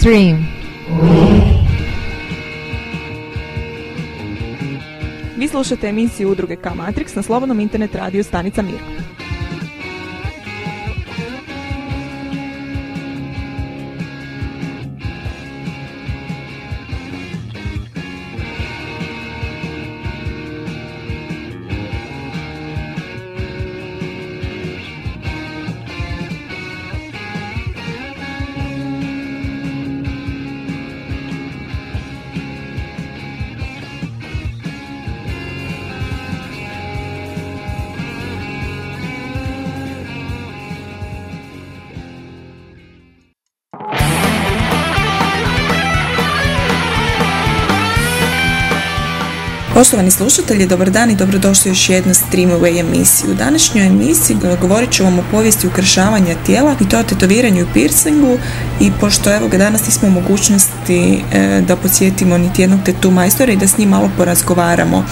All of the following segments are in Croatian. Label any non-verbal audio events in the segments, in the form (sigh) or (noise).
Stream. Vi slušate emisiju udruge K-Matrix na slobodnom internet radiju Stanica Mir. Poštovani slušatelji, dobar dan i dobrodošli još jednu Streamaway emisiju. U današnjoj emisiji govorit ću vam o povijesti ukršavanja tijela i to o tetoviranju i piercingu i pošto evo ga danas nismo u mogućnosti e, da podsjetimo niti jednog tetu majstora i da s njim malo porazgovaramo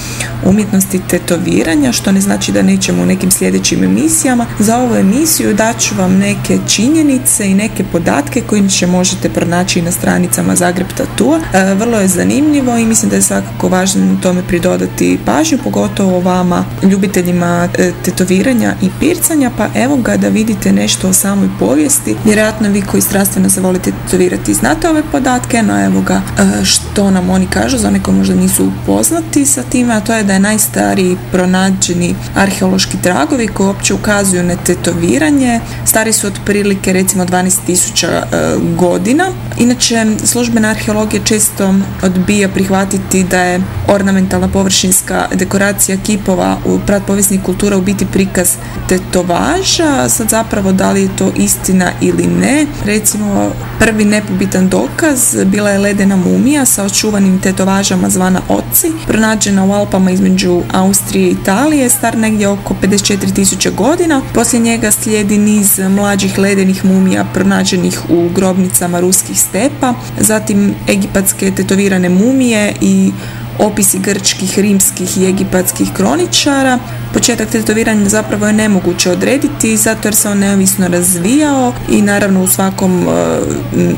umjetnosti tetoviranja, što ne znači da nećemo u nekim sljedećim emisijama. Za ovu emisiju daću vam neke činjenice i neke podatke koje će možete pronaći na stranicama Zagreb Tatua. E, vrlo je zanimljivo i mislim da je svakako važno tome pridodati pažnju, pogotovo vama ljubiteljima e, tetoviranja i pircanja, pa evo ga da vidite nešto o samoj povijesti. Vjerojatno vi koji strastveno se volite tetovirati znate ove podatke, no evo ga e, što nam oni kažu, za one koji možda nisu upoznati sa time, a to je da je najstariji pronađeni arheološki tragovi koji uopće ukazuju na tetoviranje. Stari su otprilike recimo 12.000 e, godina. Inače, službena arheologija često odbija prihvatiti da je ornamentalna površinska dekoracija kipova u povijesnih kultura u biti prikaz tetovaža. Sad zapravo da li je to istina ili ne. Recimo prvi nepobitan dokaz bila je ledena mumija sa očuvanim tetovažama zvana oci, pronađena u Alpama između Austrije i Italije, star negdje oko 54.000 godina. Poslije njega slijedi niz mlađih ledenih mumija pronađenih u grobnicama ruskih stepa, zatim egipatske tetovirane mumije i opisi grčkih, rimskih i egipatskih kroničara. Početak tetoviranja zapravo je nemoguće odrediti zato jer se on neovisno razvijao i naravno u svakom e,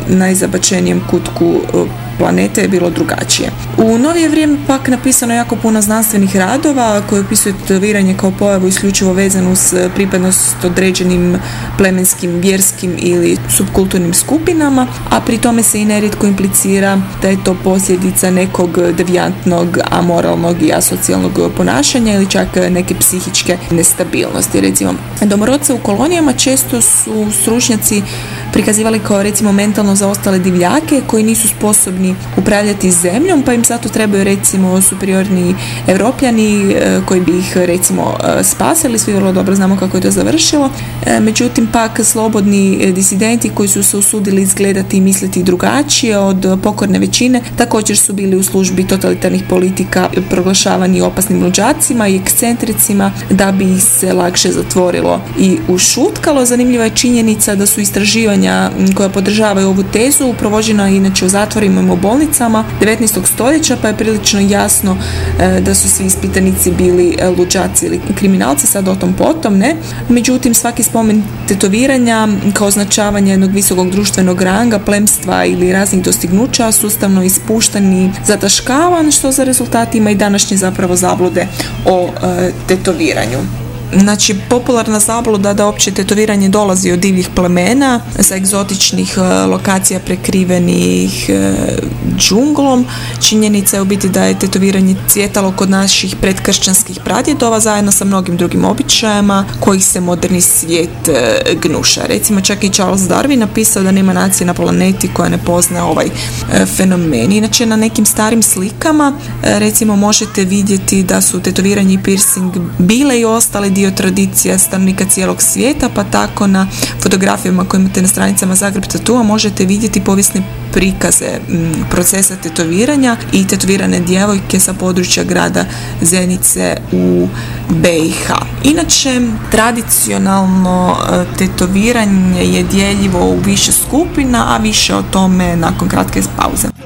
najzabačenijem kutku e, planete je bilo drugačije. U novije vrijeme pak napisano jako puno znanstvenih radova koji opisuju tetoviranje kao pojavu isključivo vezanu s pripadnost određenim plemenskim, vjerskim ili subkulturnim skupinama, a pri tome se i nerijetko implicira da je to posljedica nekog devijantnog, amoralnog i asocijalnog ponašanja ili čak neke psihičke nestabilnosti. Recimo, domorodce u kolonijama često su stručnjaci prikazivali kao recimo mentalno zaostale divljake koji nisu sposobni upravljati zemljom pa im zato trebaju recimo superiorni europljani e, koji bi ih recimo e, spasili, svi vrlo dobro znamo kako je to završilo. E, međutim pak slobodni disidenti koji su se usudili izgledati i misliti drugačije od pokorne većine također su bili u službi totalitarnih politika proglašavani opasnim luđacima i ekscentricima da bi ih se lakše zatvorilo i ušutkalo. Zanimljiva je činjenica da su istraživanja koja podržavaju ovu tezu provođena inače u zatvorima i u bolnicama 19. stoljeća pa je prilično jasno e, da su svi ispitanici bili e, luđaci ili kriminalci, sad o tom potom ne. Međutim, svaki spomen tetoviranja kao označavanje jednog visokog društvenog ranga, plemstva ili raznih dostignuća sustavno ispuštan i zataškavan što za rezultat ima i današnje zapravo zablude o e, tetoviranju. Znači, popularna zabluda da opće tetoviranje dolazi od divljih plemena sa egzotičnih e, lokacija prekrivenih e, džunglom. Činjenica je u biti da je tetoviranje cvjetalo kod naših predkršćanskih pradjedova zajedno sa mnogim drugim običajima kojih se moderni svijet e, gnuša. Recimo, čak i Charles Darwin napisao da nema nacije na planeti koja ne pozna ovaj fenomen. Inače, na nekim starim slikama recimo možete vidjeti da su tetoviranje i piercing bile i ostale dio tradicija stanovnika cijelog svijeta, pa tako na fotografijama koje imate na stranicama Zagreb Tatua možete vidjeti povijesne prikaze procesa tetoviranja i tetovirane djevojke sa područja grada Zenice u BiH. Inače, tradicionalno e, tetoviranje je dijeljivo u više skupina, a više o tome nakon kratke pauze.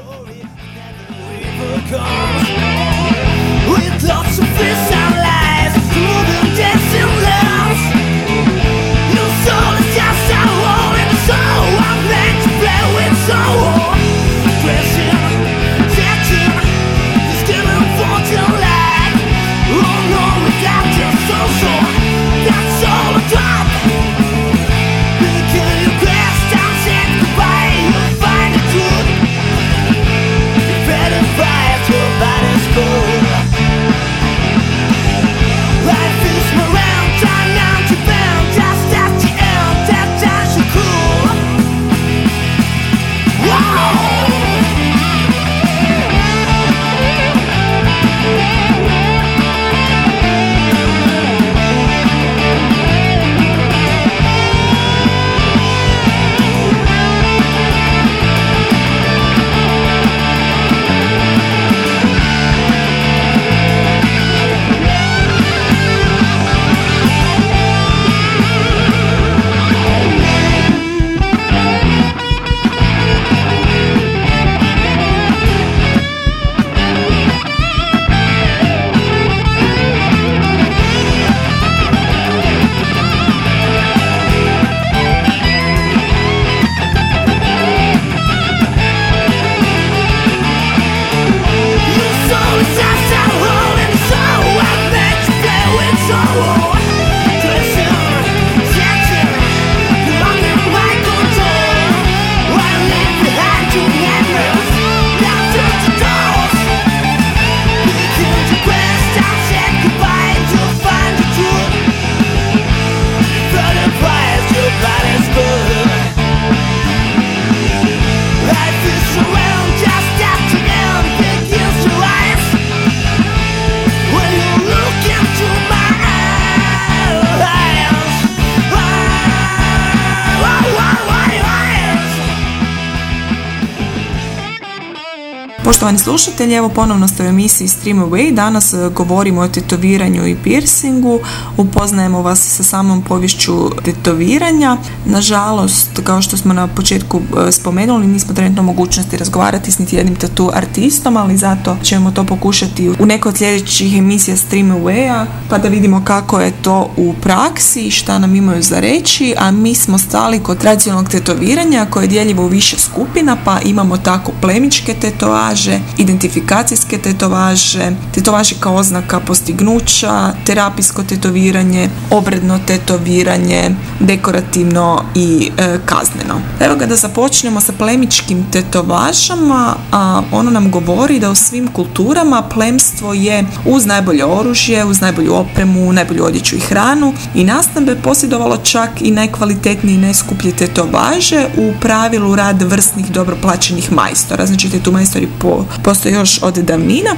Poštovani slušatelji, evo ponovno ste u emisiji Stream Away. Danas e, govorimo o tetoviranju i piercingu. Upoznajemo vas sa samom povješću tetoviranja. Nažalost, kao što smo na početku e, spomenuli, nismo trenutno mogućnosti razgovarati s niti jednim tatu artistom, ali zato ćemo to pokušati u nekoj od sljedećih emisija Stream Away-a, pa da vidimo kako je to u praksi i šta nam imaju za reći. A mi smo stali kod tradicionalnog tetoviranja koje je dijeljivo u više skupina, pa imamo tako plemičke tetovaže, identifikacijske tetovaže, tetovaže kao oznaka postignuća, terapijsko tetoviranje, obredno tetoviranje, dekorativno i e, kazneno. Evo ga da započnemo sa plemičkim tetovažama, a ono nam govori da u svim kulturama plemstvo je uz najbolje oružje, uz najbolju opremu, najbolju odjeću i hranu i nastavbe posjedovalo čak i najkvalitetnije i najskuplje tetovaže, u pravilu rad vrsnih dobro plaćenih majstora. Znači tu majstori po postoje još od davnina.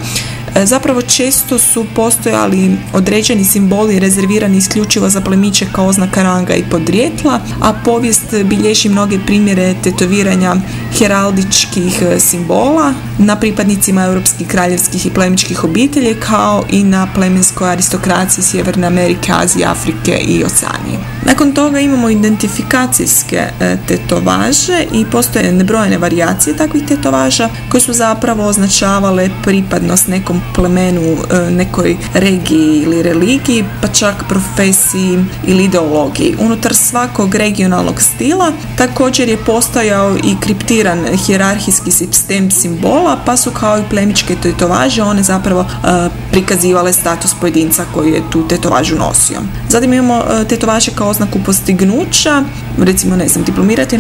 E, zapravo često su postojali određeni simboli rezervirani isključivo za plemiće kao oznaka ranga i podrijetla, a povijest bilježi mnoge primjere tetoviranja heraldičkih e, simbola na pripadnicima europskih kraljevskih i plemičkih obitelji kao i na plemenskoj aristokraciji Sjeverne Amerike, Azije, Afrike i Oceanije. Nakon toga imamo identifikacijske e, tetovaže i postoje nebrojene varijacije takvih tetovaža koje su zapravo označavale pripadnost nekom plemenu, e, nekoj regiji ili religiji, pa čak profesiji ili ideologiji. Unutar svakog regionalnog stila također je postojao i kriptiran hjerarhijski sistem simbola, pa su kao i plemičke tetovaže one zapravo e, prikazivale status pojedinca koji je tu tetovažu nosio. Zatim imamo tetovaže kao oznaku postignuća, recimo ne znam, diplomirati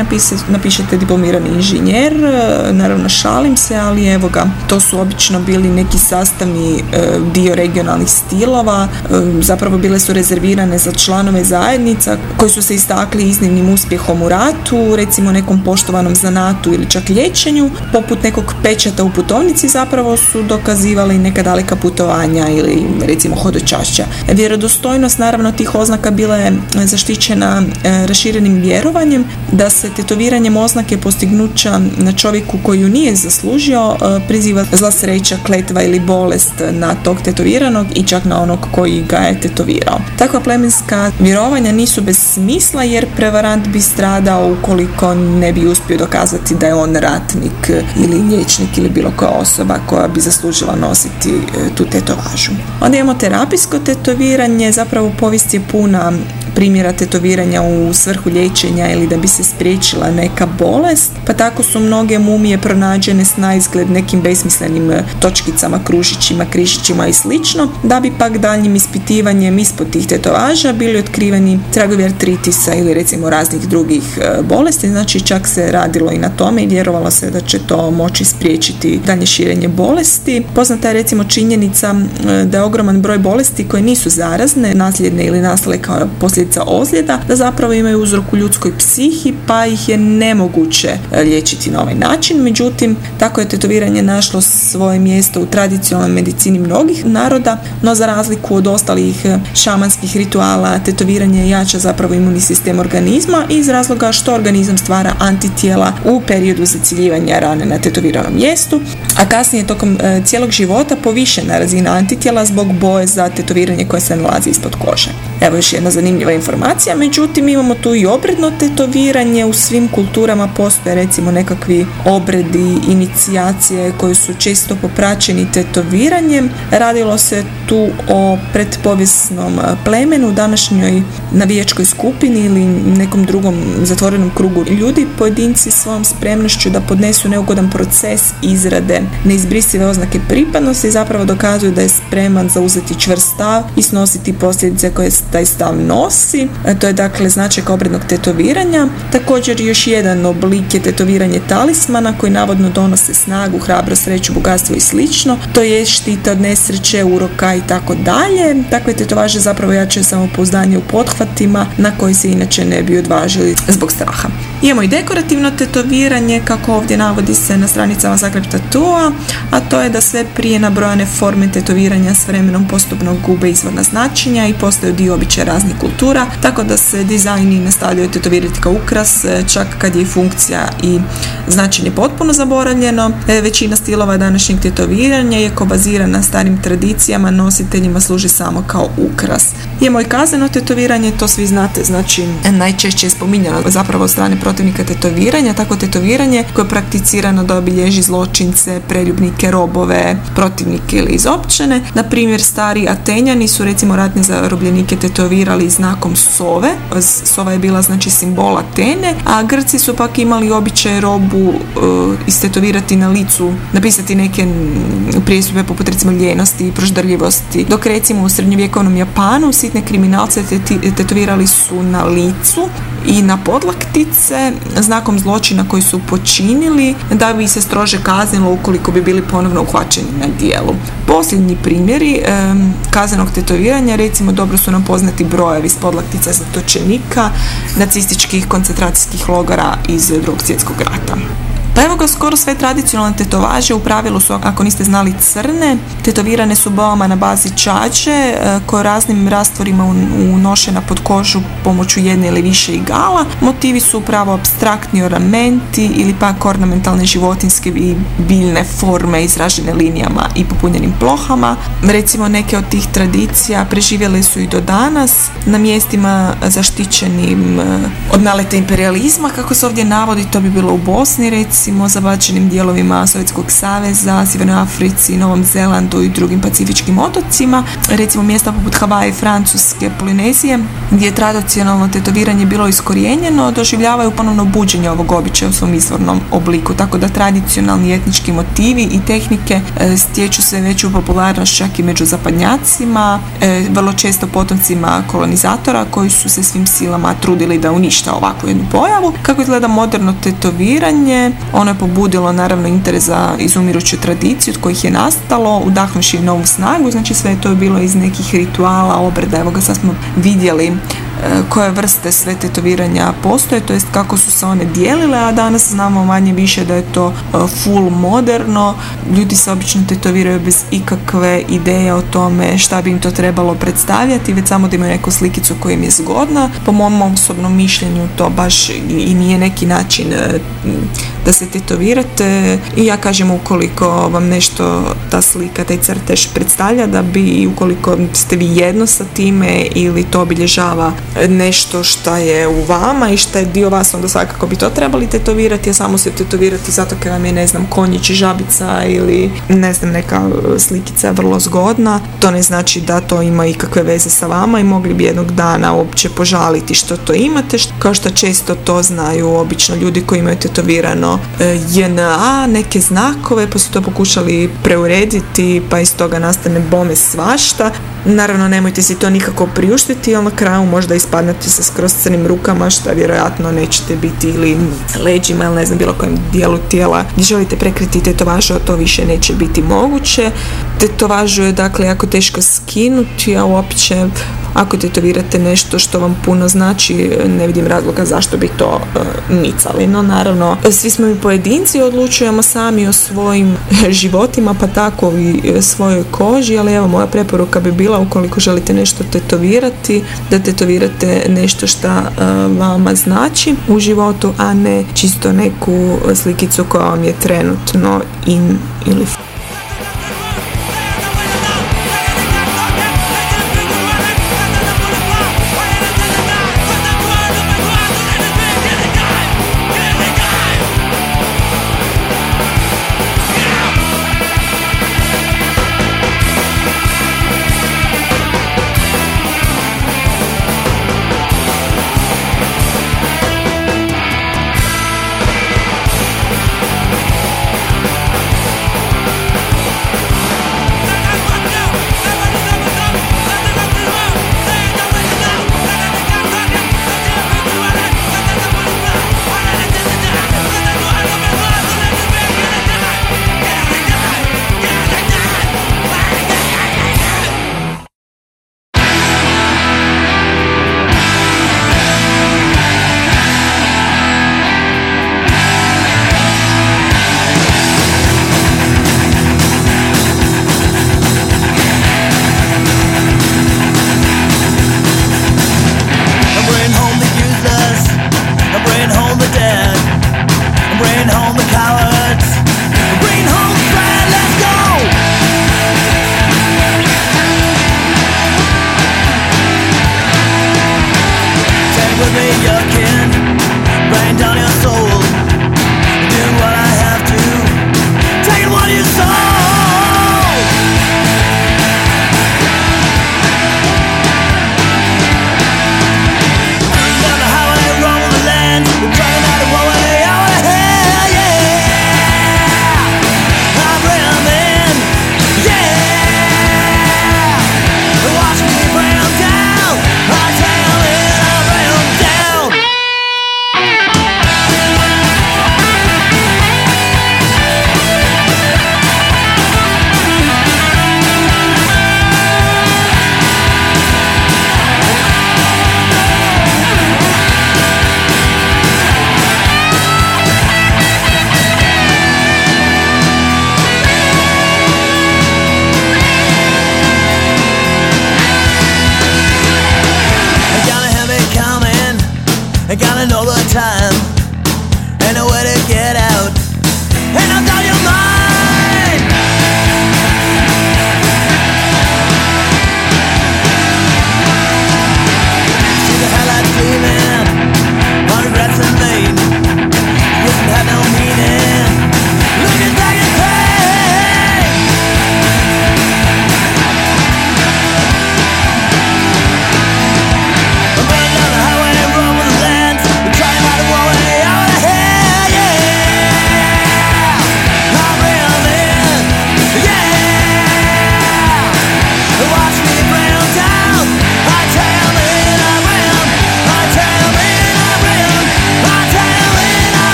napišete diplomirani inženjer, e, naravno šalim se, ali evo ga, to su obično bili neki sastavni e, dio regionalnih stilova, e, zapravo bile su rezervirane za članove zajednica koji su se istakli iznimnim uspjehom u ratu, recimo nekom poštovanom zanatu ili čak liječenju, poput nekog pečata u putovnici zapravo su dokazivali neka daleka putovanja ili recimo hodočašća. Vjerodostojnost naravno tih oznaka bila je zaštićena e, raširenim vjerovanjem da se tetoviranjem oznake postignuća na čovjeku koji nije zaslužio e, priziva zla sreća, kletva ili bolest na tog tetoviranog i čak na onog koji ga je tetovirao. Takva plemenska vjerovanja nisu bez smisla jer prevarant bi stradao ukoliko ne bi uspio dokazati da je on ratnik ili liječnik ili bilo koja osoba koja bi zaslužila nositi e, tu tetovažu. Onda imamo terapijsko tetoviranje, zapravo povijest je puna primjera tetoviranja u svrhu liječenja ili da bi se spriječila neka bolest, pa tako su mnoge mumije pronađene s naizgled nekim besmislenim e, točkicama, kružićima, križićima i slično, da bi pak daljnjim ispitivanjem ispod tih tetovaža bili otkriveni tragovi artritisa ili recimo raznih drugih e, bolesti, znači čak se radilo i na tome i vjerovalo se da će to moći spriječiti dalje širenje bolesti. Poznata je recimo činjenica e, da je ogroman broj bolesti koje nisu zarazne, nasljedne ili nastale kao posljedice posljedica ozljeda da zapravo imaju uzrok u ljudskoj psihi pa ih je nemoguće e, liječiti na ovaj način. Međutim, tako je tetoviranje našlo svoje mjesto u tradicionalnoj medicini mnogih naroda, no za razliku od ostalih e, šamanskih rituala, tetoviranje jača zapravo imunni sistem organizma iz razloga što organizam stvara antitijela u periodu zaciljivanja rane na tetoviranom mjestu, a kasnije tokom e, cijelog života povišena razina antitijela zbog boje za tetoviranje koje se nalazi ispod kože. Evo još jedna zanimljiva informacija, međutim imamo tu i obredno tetoviranje, u svim kulturama postoje recimo nekakvi obredi, inicijacije koji su često popraćeni tetoviranjem. Radilo se tu o predpovijesnom plemenu, današnjoj navijačkoj skupini ili nekom drugom zatvorenom krugu ljudi, pojedinci svojom spremnošću da podnesu neugodan proces izrade neizbrisive oznake pripadnosti zapravo dokazuju da je spreman zauzeti čvrst stav i snositi posljedice koje taj stav nosi. To je dakle značajka obrednog tetoviranja. Također još jedan oblik je tetoviranje talismana koji navodno donose snagu, hrabro, sreću, bogatstvo i slično. To je štita od nesreće, uroka i tako dalje. Takve tetovaže zapravo jačaju samopouzdanje u pothvatima na koji se inače ne bi odvažili zbog straha. Imamo i dekorativno tetoviranje, kako ovdje navodi se na stranicama Zagreb Tatua, a to je da sve prije nabrojane forme tetoviranja s vremenom postupno gube izvorna značenja i postaju dio običaja raznih kultura kultura, tako da se dizajni nastavljaju tetovirati kao ukras, čak kad je funkcija i značenje potpuno zaboravljeno. E, većina stilova današnjeg tetoviranja je ko na starim tradicijama, nositeljima služi samo kao ukras. Je moj kazano tetoviranje, to svi znate, znači najčešće je spominjano zapravo od strane protivnika tetoviranja, tako tetoviranje koje je prakticirano da obilježi zločince, preljubnike, robove, protivnike ili izopćene. Na primjer, stari Atenjani su recimo ratne zarobljenike tetovirali znakom sove. Sova je bila znači simbol Atene, a Grci su pak imali običaj robu uh, istetovirati na licu, napisati neke prijestupe poput recimo ljenosti i proždarljivosti. Dok recimo u srednjovjekovnom Japanu sitne kriminalce tetovirali su na licu i na podlaktice znakom zločina koji su počinili da bi se strože kaznilo ukoliko bi bili ponovno uhvaćeni na dijelu. Posljednji primjeri kaznenog tetoviranja recimo dobro su nam poznati brojevi s podlaktica zatočenika nacističkih koncentracijskih logora iz drugog svjetskog rata. Pa evo ga, skoro sve tradicionalne tetovaže u pravilu su, ako niste znali, crne. Tetovirane su boama na bazi čađe e, koje raznim rastvorima unošena pod kožu pomoću jedne ili više igala. Motivi su upravo abstraktni oramenti ili pak ornamentalne životinske i biljne forme izražene linijama i popunjenim plohama. Recimo neke od tih tradicija preživjele su i do danas na mjestima zaštićenim e, od naleta imperializma, kako se ovdje navodi, to bi bilo u Bosni recimo recimo zabačenim dijelovima Sovjetskog saveza, Sjevernoj Africi, Novom Zelandu i drugim pacifičkim otocima, recimo mjesta poput Havaje, Francuske, Polinezije, gdje je tradicionalno tetoviranje bilo iskorijenjeno, doživljavaju ponovno buđenje ovog običaja u svom izvornom obliku, tako da tradicionalni etnički motivi i tehnike e, stječu se veću popularnost čak i među zapadnjacima, e, vrlo često potomcima kolonizatora koji su se svim silama trudili da uništa ovakvu jednu pojavu. Kako izgleda moderno tetoviranje, ono je pobudilo naravno interes za izumiruću tradiciju od kojih je nastalo, udahnuši novu snagu, znači sve je to bilo iz nekih rituala, obreda, evo ga sad smo vidjeli koje vrste sve tetoviranja postoje, to jest kako su se one dijelile, a danas znamo manje više da je to e, full moderno. Ljudi se obično tetoviraju bez ikakve ideje o tome šta bi im to trebalo predstavljati, već samo da imaju neku slikicu koja im je zgodna. Po mom osobnom mišljenju to baš i nije neki način e, da se tetovirate i ja kažem ukoliko vam nešto ta slika, taj crtež predstavlja da bi ukoliko ste vi jedno sa time ili to obilježava nešto što je u vama i što je dio vas, onda svakako bi to trebali tetovirati, a samo se tetovirati zato kad vam je, ne znam, konjić i žabica ili, ne znam, neka slikica vrlo zgodna. To ne znači da to ima ikakve veze sa vama i mogli bi jednog dana uopće požaliti što to imate, kao što često to znaju obično ljudi koji imaju tetovirano e, JNA, neke znakove, pa su to pokušali preurediti, pa iz toga nastane bome svašta. Naravno, nemojte si to nikako priuštiti, ali na kraju možda ispadnete sa skroz crnim rukama, što vjerojatno nećete biti ili leđima ili ne znam bilo kojem dijelu tijela gdje želite prekriti tetovažu, to više neće biti moguće. Tetovažu je dakle jako teško skinuti, a uopće ako tetovirate nešto što vam puno znači, ne vidim razloga zašto bi to uh, micali. No naravno, svi smo mi pojedinci, odlučujemo sami o svojim (laughs) životima, pa tako i svojoj koži, ali evo moja preporuka bi bila ukoliko želite nešto tetovirati, da tetovirate nešto što uh, vama znači u životu, a ne čisto neku slikicu koja vam je trenutno in ili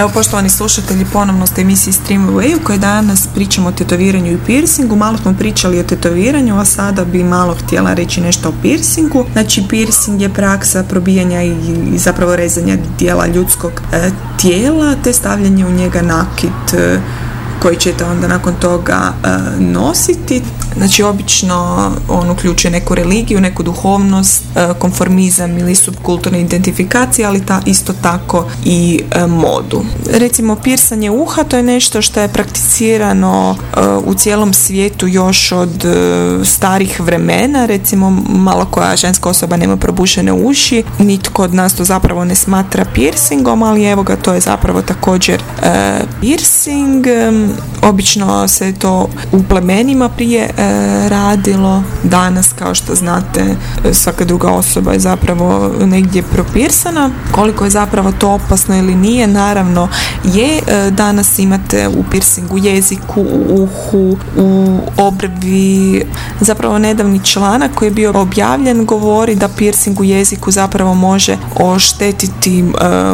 Evo poštovani slušatelji, ponovno ste emisiji Stream Away u kojoj danas pričamo o tetoviranju i piercingu. Malo smo pričali o tetoviranju, a sada bi malo htjela reći nešto o piercingu. Znači piercing je praksa probijanja i, zapravo rezanja dijela ljudskog e, tijela te stavljanje u njega nakit e, koji ćete onda nakon toga e, nositi. Znači obično on uključuje neku religiju, neku duhovnost, e, konformizam ili subkulturne identifikacije, ali ta isto tako i e, modu. Recimo pirsanje uha to je nešto što je prakticirano u cijelom svijetu još od starih vremena, recimo malo koja ženska osoba nema probušene uši, nitko od nas to zapravo ne smatra piercingom, ali evo ga to je zapravo također piercing Obično se to u plemenima prije e, radilo. Danas, kao što znate, svaka druga osoba je zapravo negdje propirsana. Koliko je zapravo to opasno ili nije, naravno je. E, danas imate u piercingu jeziku, u uhu, u obrvi. Zapravo nedavni članak koji je bio objavljen govori da piercing u jeziku zapravo može oštetiti e,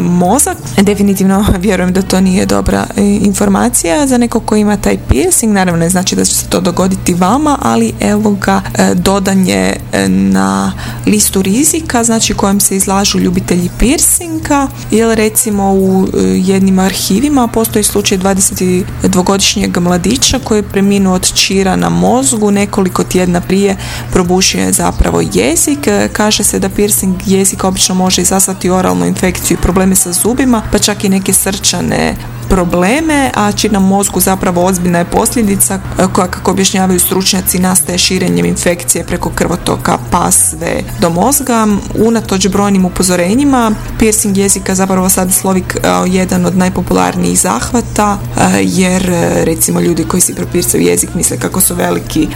mozak. Definitivno (laughs) vjerujem da to nije dobra informacija za neko ko ima taj piercing, naravno ne znači da će se to dogoditi vama, ali evo ga e, dodanje e, na listu rizika, znači kojem se izlažu ljubitelji piercinga, jer recimo u e, jednim arhivima postoji slučaj 22-godišnjeg mladića koji je preminuo od čira na mozgu, nekoliko tjedna prije probušio je zapravo jezik. Kaže se da piercing jezika obično može izazvati oralnu infekciju i probleme sa zubima, pa čak i neke srčane probleme, a čir na mozgu zapravo ozbiljna je posljedica e, koja, kako objašnjavaju stručnjaci, nastaje širenjem infekcije preko krvotoka pa sve do mozga. Unatoč brojnim upozorenjima, piercing jezika zapravo sad slovi kao jedan od najpopularnijih zahvata, e, jer e, recimo ljudi koji si propircaju jezik misle kako su veliki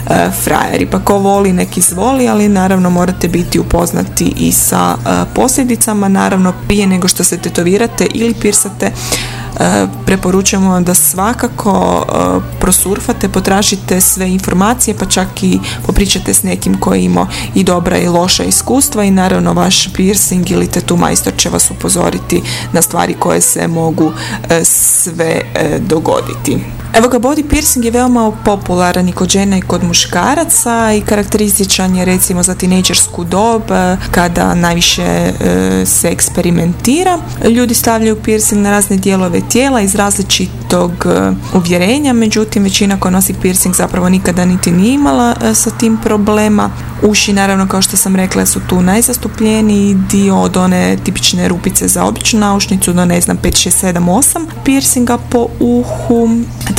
frajeri. Pa ko voli, neki zvoli, ali naravno morate biti upoznati i sa posljedicama. Naravno, prije nego što se tetovirate ili pirsate, E, preporučujemo vam da svakako e, prosurfate, potražite sve informacije pa čak i popričate s nekim koji ima i dobra i loša iskustva i naravno vaš piercing ili tetu majstor će vas upozoriti na stvari koje se mogu e, sve dogoditi. Evo ga, body piercing je veoma popularan i kod žena i kod muškaraca i karakterističan je recimo za tinejdžersku dob kada najviše se eksperimentira. Ljudi stavljaju piercing na razne dijelove tijela iz različitih tog uvjerenja, međutim većina koja nosi piercing zapravo nikada niti nije imala sa tim problema. Uši naravno kao što sam rekla su tu najzastupljeniji dio od one tipične rupice za običnu naušnicu do ne znam 5, 6, 7, 8 piercinga po uhu.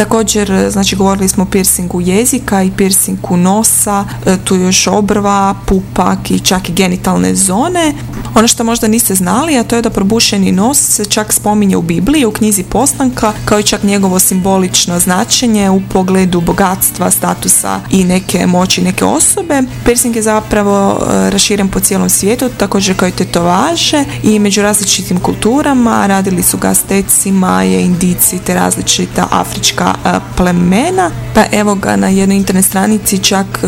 Također znači govorili smo o piercingu jezika i piercingu nosa, tu još obrva, pupak i čak i genitalne zone. Ono što možda niste znali, a to je da probušeni nos se čak spominje u Bibliji, u knjizi Postanka, kao i čak njegovo simbolično značenje u pogledu bogatstva, statusa i neke moći neke osobe. Piercing je zapravo e, raširen po cijelom svijetu, također kao i tetovaže i među različitim kulturama. Radili su ga stecima, je indici te različita afrička e, plemena. Pa evo ga na jednoj internet stranici čak e,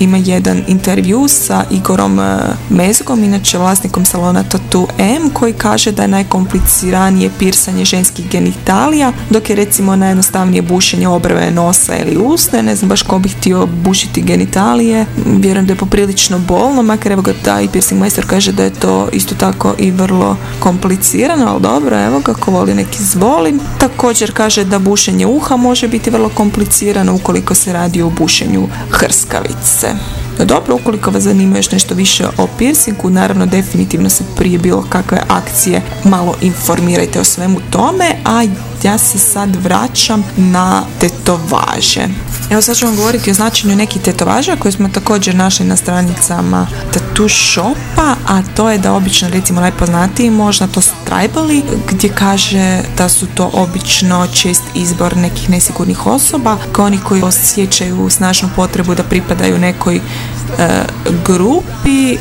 ima jedan intervju sa Igorom e, Mezgom, inače vlasnikom salona Tattoo M, koji kaže da je najkompliciranije pirsanje ženskih genitalija, dok je recimo najjednostavnije bušenje obrve nosa ili usne, ne znam baš ko bi htio bušiti genitalije, vjerujem da je poprilično bolno, makar evo ga taj piercing majstor kaže da je to isto tako i vrlo komplicirano, ali dobro, evo ga, ko voli neki zvoli. Također kaže da bušenje uha može biti vrlo komplicirano ukoliko se radi o bušenju hrskavice. все. No dobro, ukoliko vas zanima još nešto više o piercingu, naravno definitivno se prije bilo kakve akcije malo informirajte o svemu tome, a ja se sad vraćam na tetovaže. Evo sad ću vam govoriti o značenju nekih tetovaža koje smo također našli na stranicama Tattoo Shopa, a to je da obično recimo najpoznatiji možda to su tribali gdje kaže da su to obično čest izbor nekih nesigurnih osoba kao oni koji osjećaju snažnu potrebu da pripadaju nekoj grupi, e,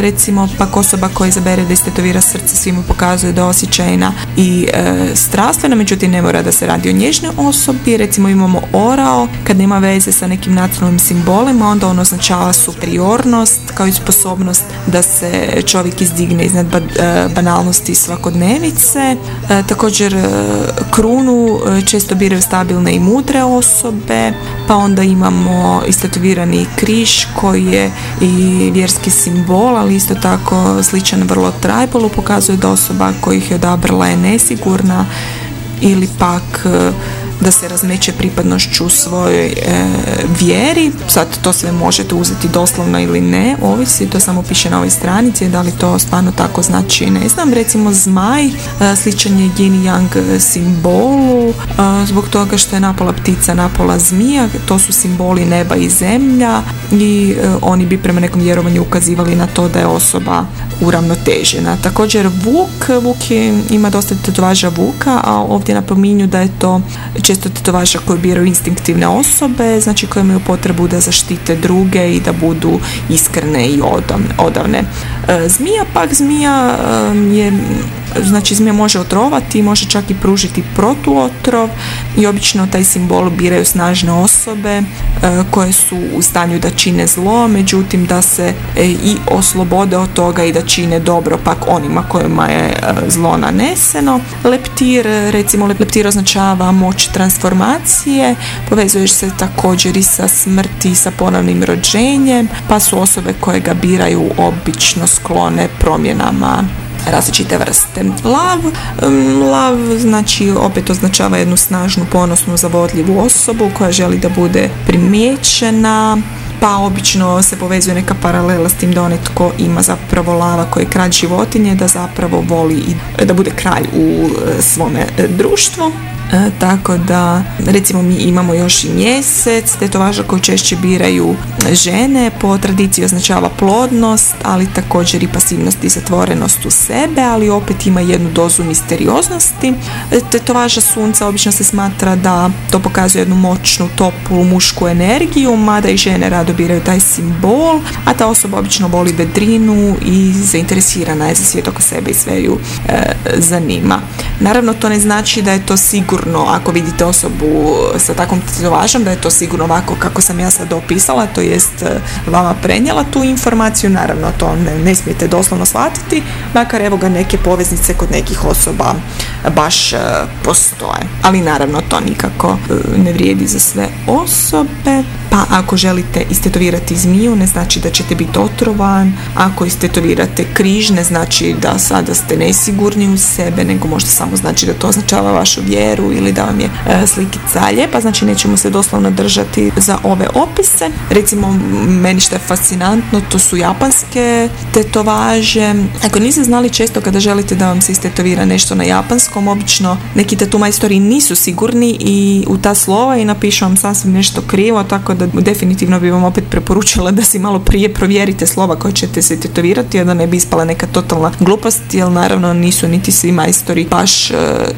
recimo pak osoba koja izabere da istetovira srce svima pokazuje da je osjećajna i e, strastvena, međutim ne mora da se radi o nježnoj osobi, recimo imamo orao, kad nema veze sa nekim nacionalnim simbolima, onda on označava superiornost kao i sposobnost da se čovjek izdigne iznad banalnosti svakodnevice. Također krunu često biraju stabilne i mudre osobe, pa onda imamo istetovirani križ koji je i vjerski simbol, ali isto tako sličan vrlo tribalu, pokazuje da osoba kojih je odabrala je nesigurna ili pak da se razmeće pripadnošću svojoj e, vjeri. Sad to sve možete uzeti doslovno ili ne, ovisi, to samo piše na ovoj stranici, da li to stvarno tako znači, ne znam. Recimo zmaj, e, sličan je yin yang simbolu, e, zbog toga što je napola ptica, napola zmija, to su simboli neba i zemlja i e, oni bi prema nekom vjerovanju ukazivali na to da je osoba uravnotežena. Također vuk, vuk je, ima dosta tetovaža vuka, a ovdje napominju da je to često tetovaža koje biraju instinktivne osobe, znači koje imaju potrebu da zaštite druge i da budu iskrene i odavne. E, zmija pak, zmija je znači zmija može otrovati, može čak i pružiti protuotrov i obično taj simbol biraju snažne osobe e, koje su u stanju da čine zlo, međutim da se e, i oslobode od toga i da čine dobro pak onima kojima je zlo naneseno. Leptir, recimo leptir označava moć transformacije, povezuješ se također i sa smrti, sa ponovnim rođenjem, pa su osobe koje ga biraju obično sklone promjenama različite vrste. Lav, lav znači opet označava jednu snažnu, ponosnu, zavodljivu osobu koja želi da bude primijećena, pa obično se povezuje neka paralela s tim da onaj tko ima zapravo lava koji je kralj životinje, da zapravo voli i da bude kralj u e, svome e, društvu. E, tako da recimo mi imamo još i mjesec tetovaža koju češće biraju žene po tradiciji označava plodnost ali također i pasivnost i zatvorenost u sebe ali opet ima jednu dozu misterioznosti. E, tetovaža sunca obično se smatra da to pokazuje jednu moćnu toplu mušku energiju mada i žene rado biraju taj simbol a ta osoba obično voli vedrinu i zainteresirana je za svijet oko sebe i sve ju e, zanima. Naravno to ne znači da je to sigurno sigurno ako vidite osobu sa takvom tetovažom da je to sigurno ovako kako sam ja sad opisala, to jest e, vama prenijela tu informaciju, naravno to ne, ne smijete doslovno shvatiti, makar evo ga neke poveznice kod nekih osoba baš e, postoje. Ali naravno to nikako ne vrijedi za sve osobe. Pa ako želite istetovirati zmiju, ne znači da ćete biti otrovan. Ako istetovirate križ, ne znači da sada ste nesigurni u sebe, nego možda samo znači da to označava vašu vjeru ili da vam je e, slikica lijepa. Znači nećemo se doslovno držati za ove opise. Recimo, meni što je fascinantno, to su japanske tetovaže. Ako niste znali često kada želite da vam se istetovira nešto na japanskom, obično neki tatu majstori nisu sigurni i u ta slova i napišu vam sasvim nešto krivo, tako definitivno bi vam opet preporučila da si malo prije provjerite slova koje ćete se tetovirati, a da ne bi ispala neka totalna glupost, jer naravno nisu niti svi majstori baš e,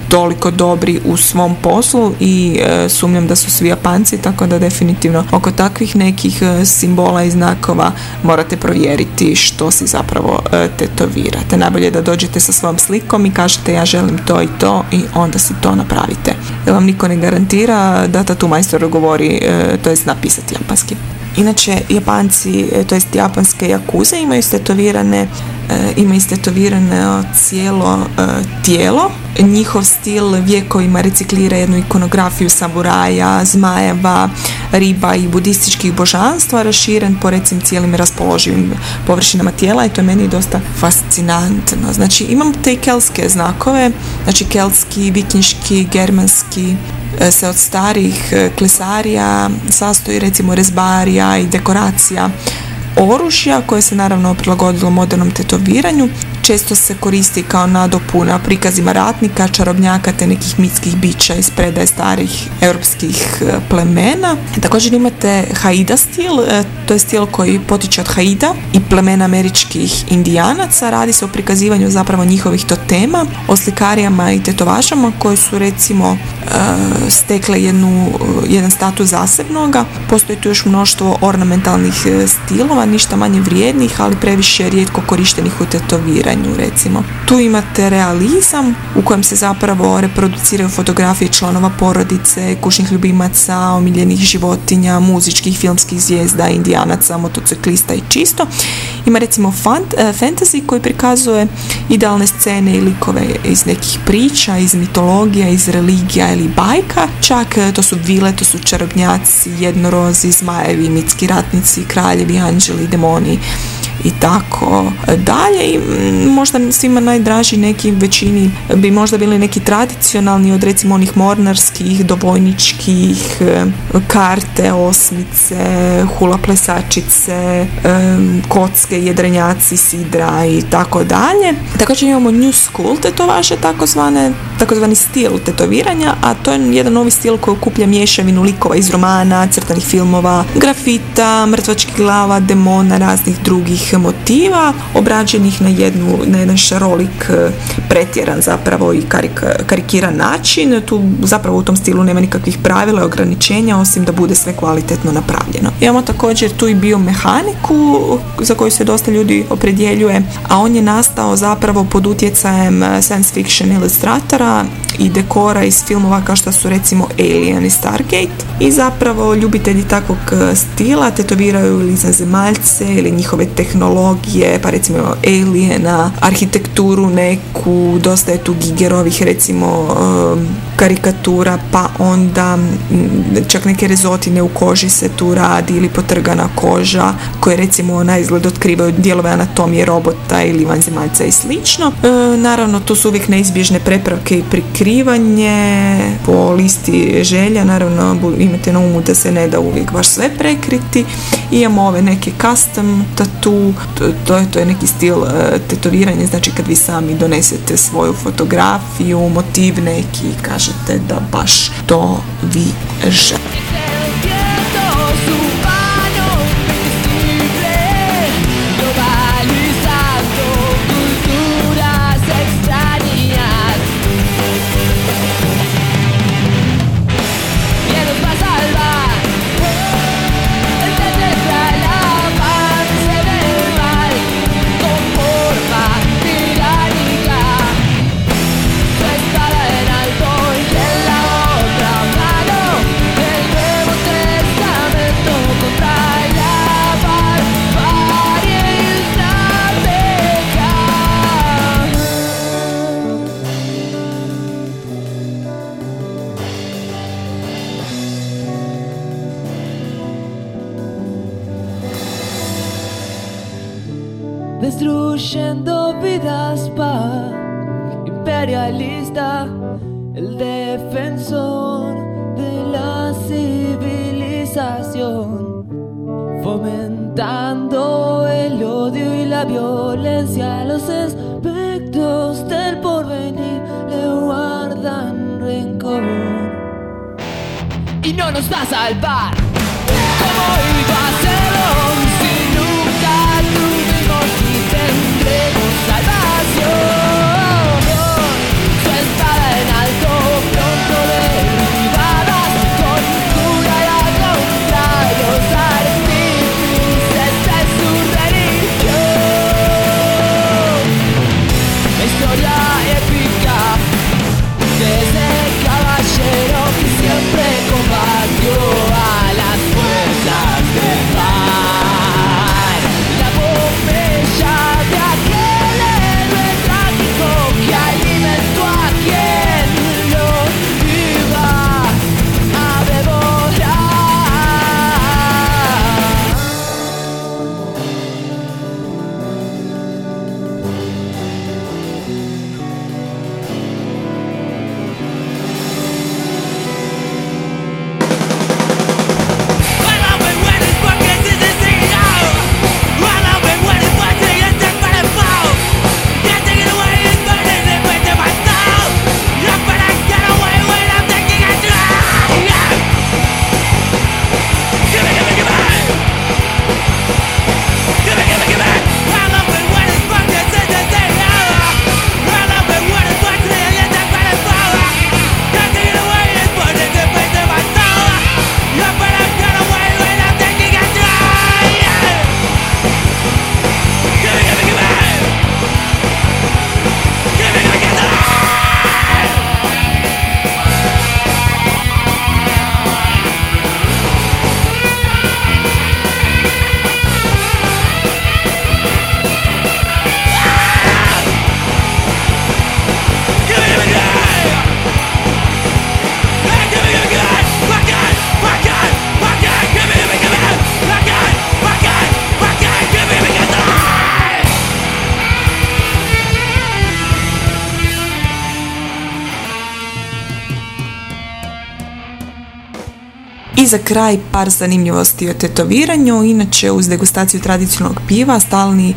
toliko dobri u svom poslu i e, sumnjam da su svi Japanci, tako da definitivno oko takvih nekih e, simbola i znakova morate provjeriti što si zapravo tetovirate. Najbolje je da dođete sa svojom slikom i kažete ja želim to i to i onda si to napravite. Jer vam niko ne garantira da tu majstor govori, to jest napisati japanski. Inače, Japanci, e, to jest japanske jakuze imaju stetovirane e, ima istetovirano cijelo e, tijelo. Njihov stil vjekovima reciklira jednu ikonografiju samuraja, zmajeva, riba i budističkih božanstva raširen po recim cijelim raspoloživim površinama tijela i to je meni dosta fascinantno. Znači imam te kelske znakove, znači keltski, vikinški, germanski, se od starih e, klesarija sastoji recimo rezbarija i dekoracija oružja koje se naravno prilagodilo modernom tetoviranju često se koristi kao nadopuna prikazima ratnika, čarobnjaka te nekih mitskih bića iz predaje starih europskih e, plemena. Također imate Haida stil, e, to je stil koji potiče od Haida i plemena američkih indijanaca. Radi se o prikazivanju zapravo njihovih totema, o slikarijama i tetovažama koje su recimo e, stekle jednu, jedan status zasebnoga. Postoji tu još mnoštvo ornamentalnih stilova, ništa manje vrijednih, ali previše rijetko korištenih u tetoviranju recimo. Tu imate realizam u kojem se zapravo reproduciraju fotografije članova porodice, kućnih ljubimaca, omiljenih životinja, muzičkih, filmskih zvijezda, indijanaca, motociklista i čisto. Ima recimo fant, e, fantasy koji prikazuje idealne scene i likove iz nekih priča, iz mitologija, iz religija ili bajka. Čak e, to su vile, to su čarobnjaci, jednorozi, zmajevi, mitski ratnici, kraljevi, anđeli, actually the money i tako dalje. I možda svima najdraži neki većini bi možda bili neki tradicionalni od recimo onih mornarskih do vojničkih e, karte, osmice hula plesačice kocke, jedrenjaci, sidra i tako dalje. Također imamo new school tetovaže takozvane takozvani stil tetoviranja a to je jedan novi stil koji okuplja mješavinu likova iz romana, crtanih filmova grafita, mrtvačkih glava, demona, raznih drugih motiva obrađenih na, jednu, na jedan šarolik e, pretjeran zapravo i karik, karikiran način. Tu zapravo u tom stilu nema nikakvih pravila i ograničenja osim da bude sve kvalitetno napravljeno. Imamo također tu i biomehaniku za koju se dosta ljudi opredjeljuje, a on je nastao zapravo pod utjecajem e, science fiction ilustratora i dekora iz filmova kao što su recimo Alien i Stargate i zapravo ljubitelji takvog e, stila tetoviraju ili zemaljce ili njihove tehnologije pa recimo Aliena, arhitekturu neku, dosta je tu Gigerovih recimo karikatura pa onda čak neke rezotine u koži se tu radi ili potrgana koža koje recimo na izgled otkrivaju dijelove anatomije robota ili vanzemaljca i slično. E, naravno tu su uvijek neizbježne prepreke i prikrivanje po listi želja, naravno imate na umu da se ne da uvijek baš sve prekriti. Imamo ove neke custom to, je, to je neki stil e, tetoviranja, znači kad vi sami donesete svoju fotografiju, motiv neki kažete da baš to vi želite. Defensor de la civilización, fomentando el odio y la violencia, los aspectos del porvenir le guardan rencor y no nos va a salvar. ¿Cómo iba a serlo za kraj par zanimljivosti o tetoviranju. Inače, uz degustaciju tradicionalnog piva, stalni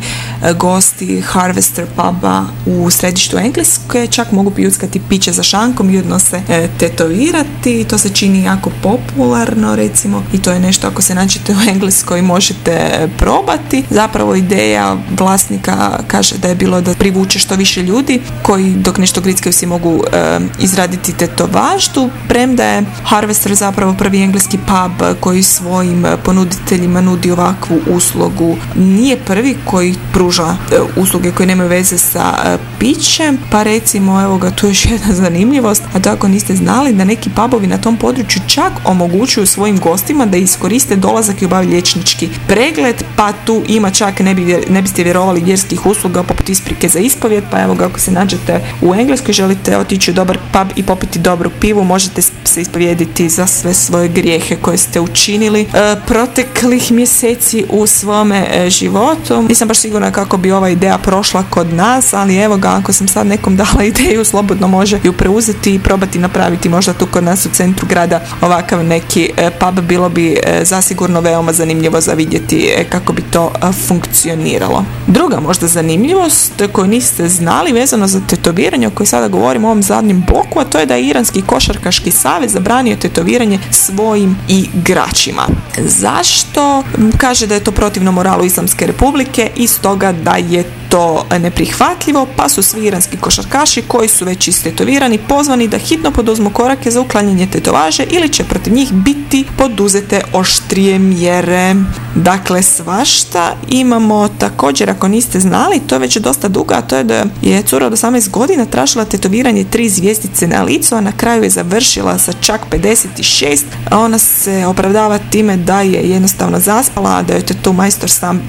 gosti Harvester puba u središtu Engleske čak mogu pijuckati piće za šankom i ujedno se e, tetovirati. To se čini jako popularno, recimo, i to je nešto ako se nađete u Engleskoj možete e, probati. Zapravo ideja vlasnika kaže da je bilo da privuče što više ljudi koji dok nešto grickaju si mogu e, izraditi tetovaždu, premda je Harvester zapravo prvi engleski pub koji svojim ponuditeljima nudi ovakvu uslugu. Nije prvi koji pruža e, usluge koje nemaju veze sa e, pićem, pa recimo evo ga tu još (laughs) jedna zanimljivost, a to ako niste znali da neki pubovi na tom području čak omogućuju svojim gostima da iskoriste dolazak i obavi liječnički pregled, pa tu ima čak ne, bi, ne biste vjerovali vjerskih usluga poput isprike za ispovjed, pa evo ga ako se nađete u Engleskoj želite otići u dobar pub i popiti dobru pivu, možete se ispovjediti za sve svoje grijehe koje ste učinili e, proteklih mjeseci u svome e, životu. Nisam baš sigurna kako bi ova ideja prošla kod nas, ali evo ga, ako sam sad nekom dala (laughs) ideju, slobodno može ju preuzeti i probati napraviti možda tu kod nas u centru grada ovakav neki e, pub, bilo bi e, zasigurno veoma zanimljivo za vidjeti e, kako bi to funkcioniralo. Druga možda zanimljivost koju niste znali vezano za tetoviranje o kojoj sada govorim u ovom zadnjem bloku, a to je da je Iranski košarkaški savez zabranio tetoviranje svojim igračima. Zašto? Kaže da je to protivno moralu Islamske republike i stoga da je to neprihvatljivo, pa su svi iranski košarkaši koji su već istetovirani pozvani da hitno poduzmu korake za uklanjanje tetovaže ili će protiv njih biti poduzete oštrije mjere. Dakle, svašta imamo također, ako niste znali, to je već dosta dugo, a to je da je cura od 18 godina tražila tetoviranje tri zvijezdice na licu, a na kraju je završila sa čak 56. A ona se opravdava time da je jednostavno zaspala, a da je tu majstor sam e,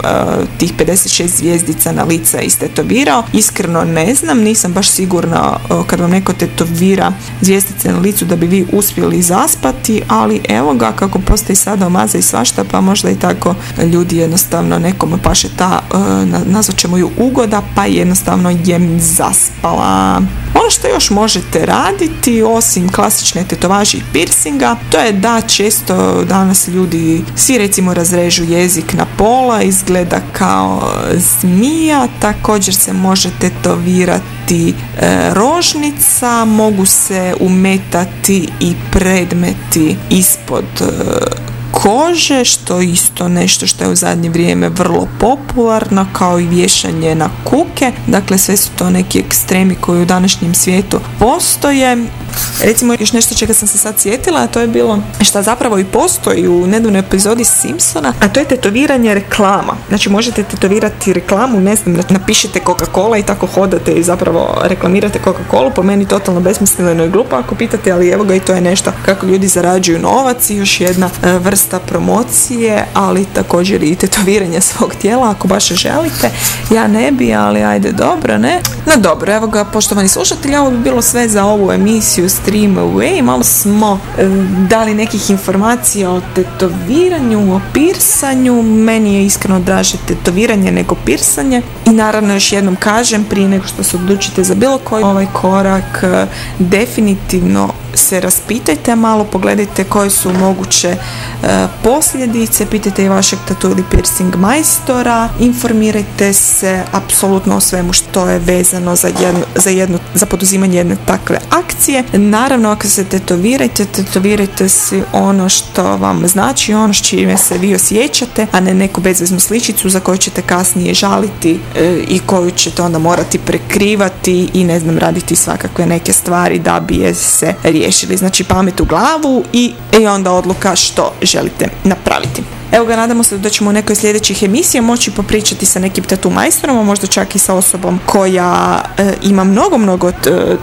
tih 56 zvijezdica na lice se istetovirao. Iskreno ne znam, nisam baš sigurna e, kad vam neko tetovira zvijestice na licu da bi vi uspjeli zaspati, ali evo ga kako postoji sada omaza i svašta, pa možda i tako ljudi jednostavno nekome paše ta, e, nazvat ćemo ju ugoda, pa jednostavno je zaspala. Ono što još možete raditi, osim klasične tetovaže i piercinga, to je da često danas ljudi svi recimo razrežu jezik na pola, izgleda kao zmija, također se može tetovirati e, rožnica, mogu se umetati i predmeti ispod e, kože, što je isto nešto što je u zadnje vrijeme vrlo popularno, kao i vješanje na kuke. Dakle, sve su to neki ekstremi koji u današnjem svijetu postoje. Recimo, još nešto čega sam se sad sjetila, a to je bilo što zapravo i postoji u nedavnoj epizodi Simpsona, a to je tetoviranje reklama. Znači, možete tetovirati reklamu, ne znam, napišete Coca-Cola i tako hodate i zapravo reklamirate Coca-Colu, po meni totalno besmisleno i glupo ako pitate, ali evo ga i to je nešto kako ljudi zarađuju novac i još jedna e, vrsta promocije, ali također i tetoviranje svog tijela ako baš želite. Ja ne bi, ali ajde dobro, ne? No dobro, evo ga, poštovani slušatelji, ovo bi bilo sve za ovu emisiju Stream Away. Malo smo e, dali nekih informacija o tetoviranju, o pirsanju. Meni je iskreno draže tetoviranje nego pirsanje. I naravno još jednom kažem, prije nego što se odlučite za bilo koji ovaj korak, e, definitivno se raspitajte malo, pogledajte koje su moguće e, posljedice, pitajte i vašeg tatu ili piercing majstora, informirajte se apsolutno o svemu što je vezano za jednu, za jednu, za poduzimanje jedne takve akcije. Naravno, ako se tetovirajte, tetovirajte si ono što vam znači, ono s čime se vi osjećate, a ne neku bezveznu sličicu za koju ćete kasnije žaliti e, i koju ćete onda morati prekrivati i ne znam, raditi svakakve neke stvari da bi je se riješili. Znači pamet u glavu i, i onda odluka što želite napraviti. Evo ga, nadamo se da ćemo u nekoj sljedećih emisija moći popričati sa nekim tatu majstorom, a možda čak i sa osobom koja e, ima mnogo, mnogo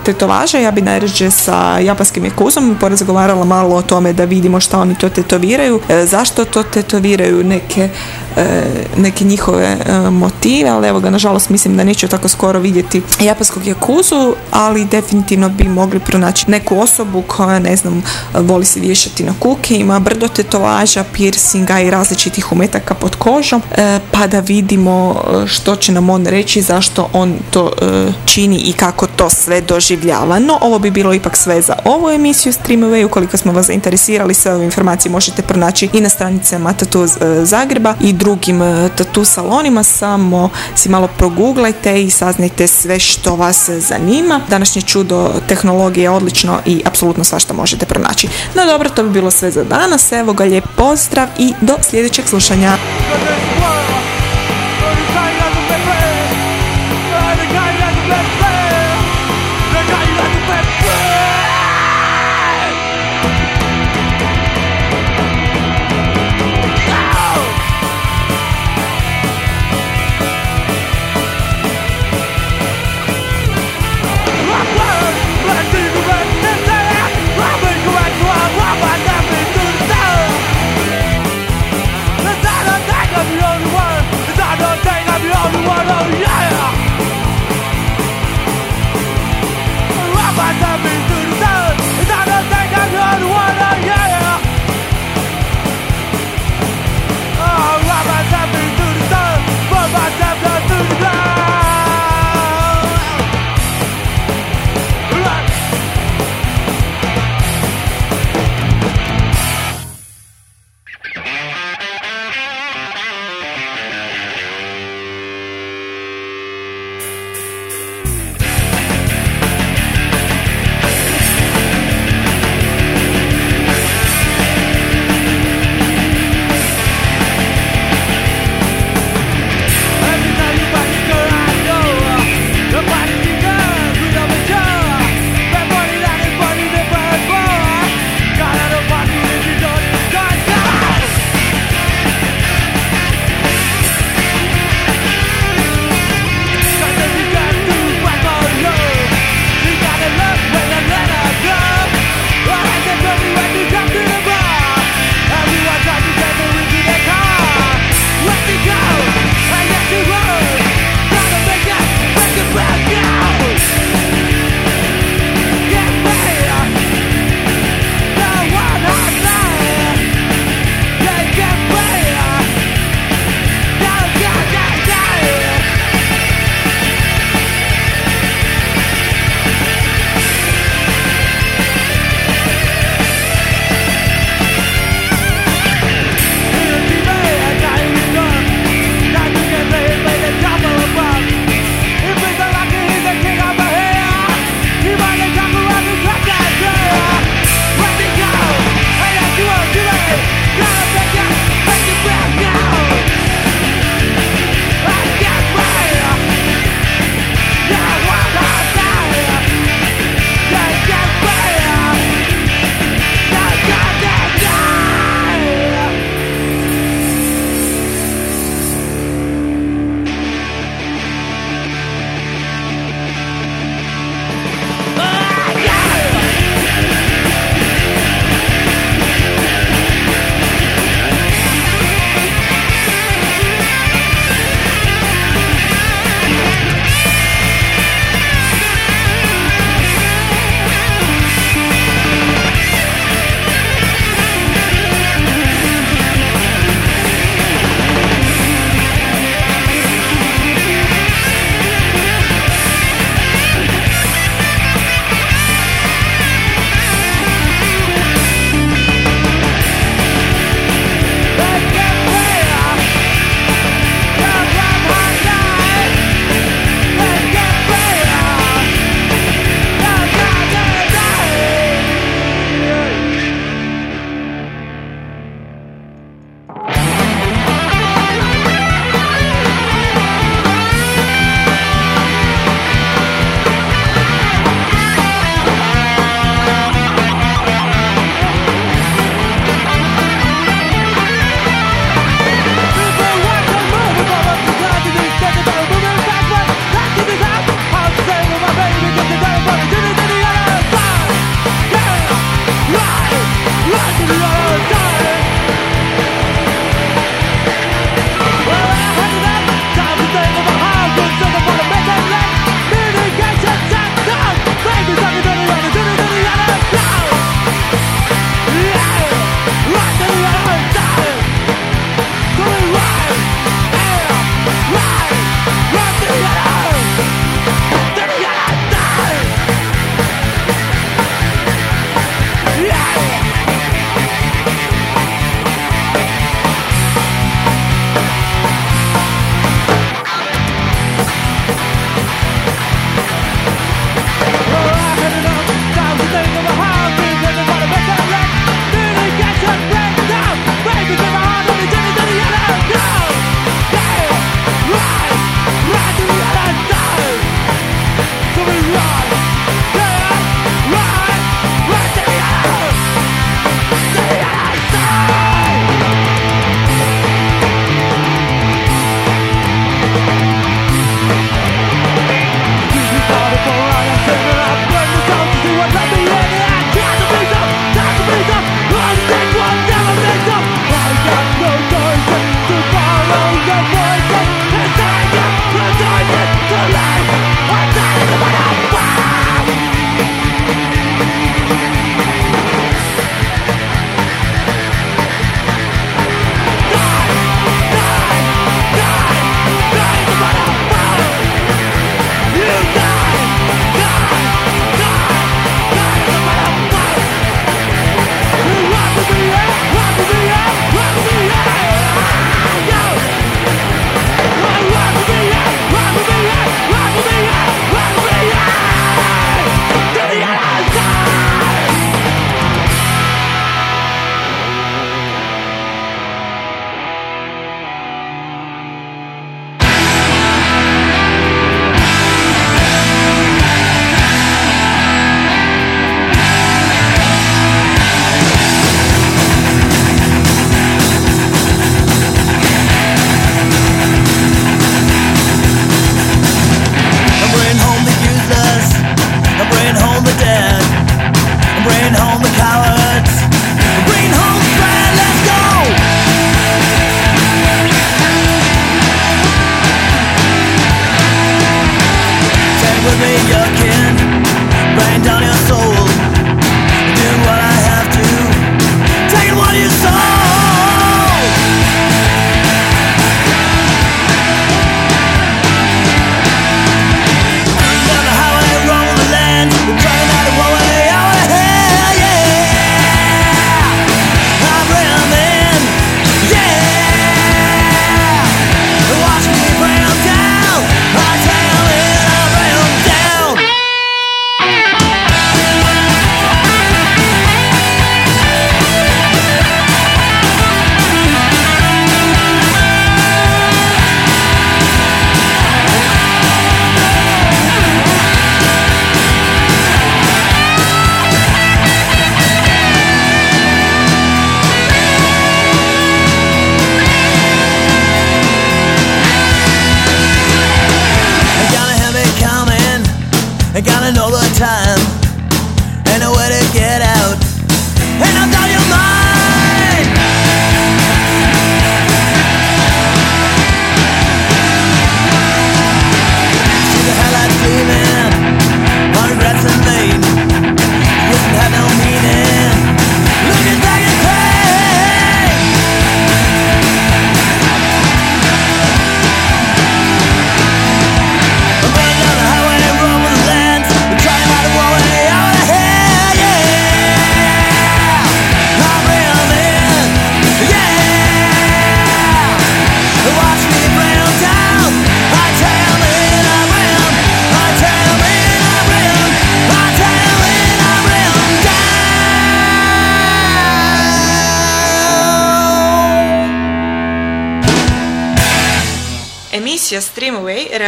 tetovaža. Ja bi najređe sa japanskim jakuzom porazgovarala malo o tome da vidimo šta oni to tetoviraju, e, zašto to tetoviraju, neke, e, neke njihove motive, ali evo ga, nažalost mislim da neću tako skoro vidjeti japanskog jakuzu, ali definitivno bi mogli pronaći neku osobu koja, ne znam, voli se vješati na kuke, ima brdo tetovaža, piercinga i različitih umetaka pod kožom e, pa da vidimo e, što će nam on reći zašto on to e, čini i kako to sve doživljava. No, ovo bi bilo ipak sve za ovu emisiju Streamaway. Ukoliko smo vas zainteresirali, sve ove informacije možete pronaći i na stranicama Tatu Zagreba i drugim tatu salonima. Samo si malo proguglajte i saznajte sve što vas zanima. Današnje čudo tehnologije je odlično i apsolutno svašta možete pronaći. No dobro, to bi bilo sve za danas. Evo ga, lijep pozdrav i do sljedećeg slušanja.